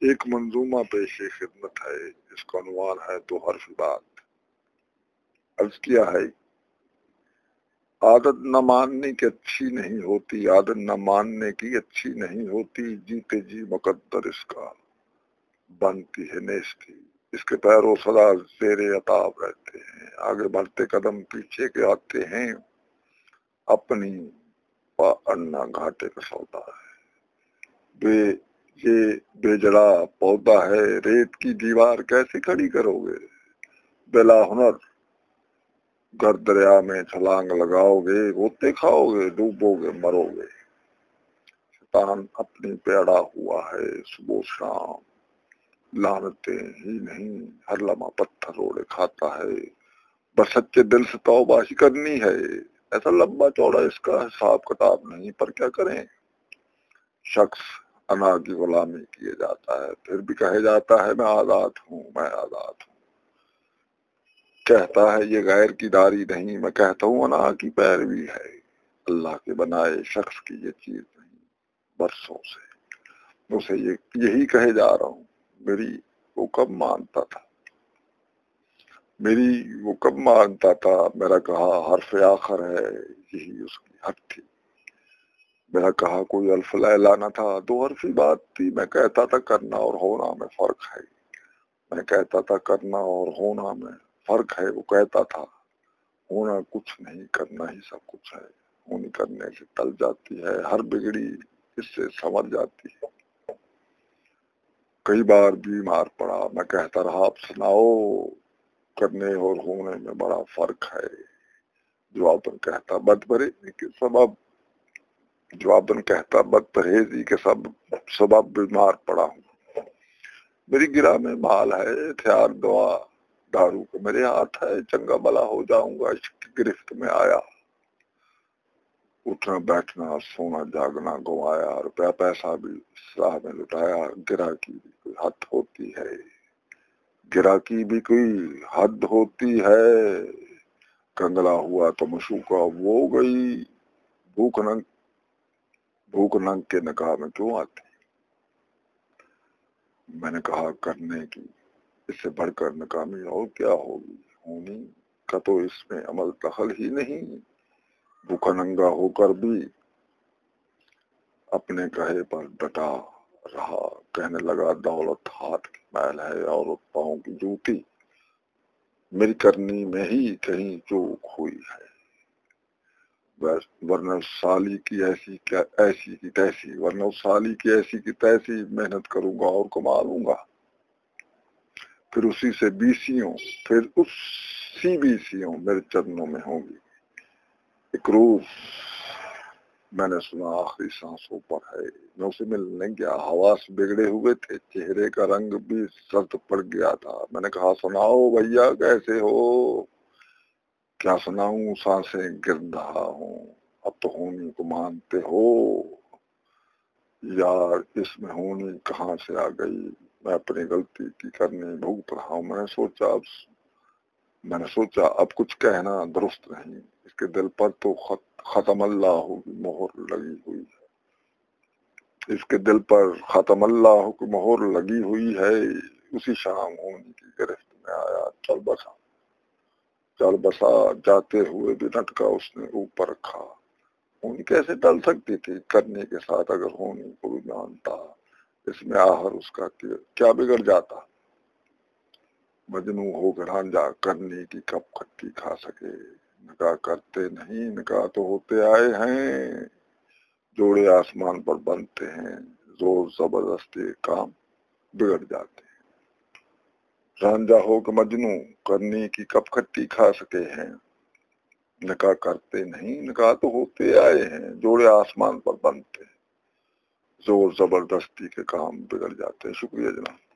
ایک منظومہ پیش خدمت ہے، اس کا عنوان ہے تو حرف بات عرض کیا ہے، عادت نہ ماننے کی اچھی نہیں ہوتی، عادت نہ ماننے کی اچھی نہیں ہوتی، جیتے جی مقدر اس کا بنتی ہے نیستی اس کے پیروں سدا زیر عطاب رہتے ہیں، آگے بڑھتے قدم پیچھے کے آتے ہیں۔ اپنی پا انا گھاٹے کا سودا ہے۔ بے یہ بے جڑا پودا ہے، ریت کی دیوار کیسے کھڑی کرو گے؟ بلا ہنر، گھر دریا میں چھلانگ لگاؤ گے، روتے کھاؤ گے، ڈوبو گے، مرو گے۔ شیطان اپنی پیڑا ہوا ہے صبح شام۔ لانتے ہی نہیں، ہر لمحہ پتھر روڑے کھاتا ہے۔ بس سچے دل سے توبہ ہی کرنی ہے۔ ایسا لمبا چوڑا اس کا حساب کتاب نہیں، پر کیا کریں؟ شخص انا کی غلامی کیے جاتا ہے، پھر بھی کہے جاتا ہے، میں آزاد ہوں، میں آزاد ہوں۔ کہتا ہے، یہ غیر کی داری نہیں، میں کہتا ہوں، انا کی پیروی ہے۔ اللہ کے بنائے شخص کی یہ چیز نہیں، برسوں سے۔ اسے یہی کہے جا رہا ہوں۔ میری وہ کب مانتا تھا۔ میری وہ کب مانتا تھا، میرا کہا، حرف آخر ہے، یہی اس کی حق تھی میرا کہا کوئی الف لیلا نہ تھا۔ دو حرفی بات تھی، میں کہتا تھا کرنا اور ہونا میں فرق ہے۔ میں کہتا تھا کرنا اور ہونا میں فرق ہے، وہ کہتا تھا۔ ہونا کچھ نہیں، کرنا ہی سب کچھ ہے۔ ہونی کرنے سے ٹل جاتی ہے، ہر بگڑی اس سے سمجھ جاتی ہے۔ کئی بار بیمار پڑا، میں کہتا رہا آپ سناؤ، کرنے اور ہونے میں بڑا فرق ہے۔ جواب کہتا بد بھرے سبب جوابن کہتا، بد پرہیزی کے سب سبب بیمار پڑا ہوں۔ میری گرا میں مال ہے، ہتھیار دعا دارو کے میرے ہاتھ ہے، چنگا بلا ہو جاؤں گا، عشق کی گرفت میں آیا۔ اٹھنا، بیٹھنا، سونا، جاگنا، گوایا، روپیہ، پیسہ بھی سلاح میں لٹایا۔ گرا کی بھی کوئی حد ہوتی ہے۔ گرا کی بھی کوئی حد ہوتی ہے۔ کنگلا ہوا تو مشوقہ وہ گئی۔ بھوک ننگ بھوک ننگ کے نکاح میں کیوں آتی میں نے کہا کرنے کی اس سے بڑھ کر ناکامی اور کیا ہوگی ہونی کا تو اس میں عمل دخل ہی نہیں بھوکا ننگا ہو کر بھی اپنے کہے پر ڈٹا رہا کہنے لگا دولت ہاتھ کی میل ہے اور پاؤں کی جوتی میری کرنی میں ہی کہیں چوک ہوئی ہے ورنہ سالی کی ایسی کیا، ایسی کی تیسی، ورنہ سالی کی ایسی کی تیسی محنت کروں گا اور کما لوں گا۔ پھر اسی سے بیسیوں، پھر اسی بیسیوں میرے چرنوں میں ہوں گی۔ ایک روز میں نے سنا، آخری سانسوں پر ہے۔ میں اسے ملنے گیا، حواس بگڑے ہوئے تھے، چہرے کا رنگ بھی سرد پڑ گیا تھا۔ میں نے کہا، سناؤ بھیا، کیسے ہو؟ کیا سناؤں، سانسیں گر رہا ہوں۔ اب تو ہونی کو مانتے ہو۔ یار، اس میں ہونی کہاں سے آ گئی؟ میں اپنی غلطی کی کرنے بھوک رہا ہوں۔ میں نے سوچا اب میں نے سوچا اب کچھ کہنا درست نہیں۔ اس کے دل پر تو ختم اللہ کی مہر لگی ہوئی ہے۔ اس کے دل پر ختم اللہ کی مہر لگی ہوئی ہے۔ اسی شام ہونی کی گرفت میں آیا۔ چل بسا چل بسا، جاتے ہوئے بھی نٹکا اس نے اوپر رکھا۔ ہونی کیسے ڈل سکتی تھی؟ کرنے کے ساتھ اگر ہونی کو بھی مانتا اس میں آہر اس کا کیا بگڑ جاتا۔ مجنو ہو کر ہانجا کرنے کی کب کھٹی کھا سکے۔ نکاح کرتے نہیں نکاح تو ہوتے آئے ہیں۔ جوڑے آسمان پر بنتے ہیں۔ زور زبردستی کام بگڑ جاتے رانجا ہو کہ مجنو کرنی کی کپ کھٹی کھا سکے ہیں۔ نکاح کرتے نہیں، نکاح تو ہوتے آئے ہیں، جوڑے آسمان پر بنتے۔ زور زبردستی کے کام بگڑ جاتے ہیں۔ شکریہ جناب۔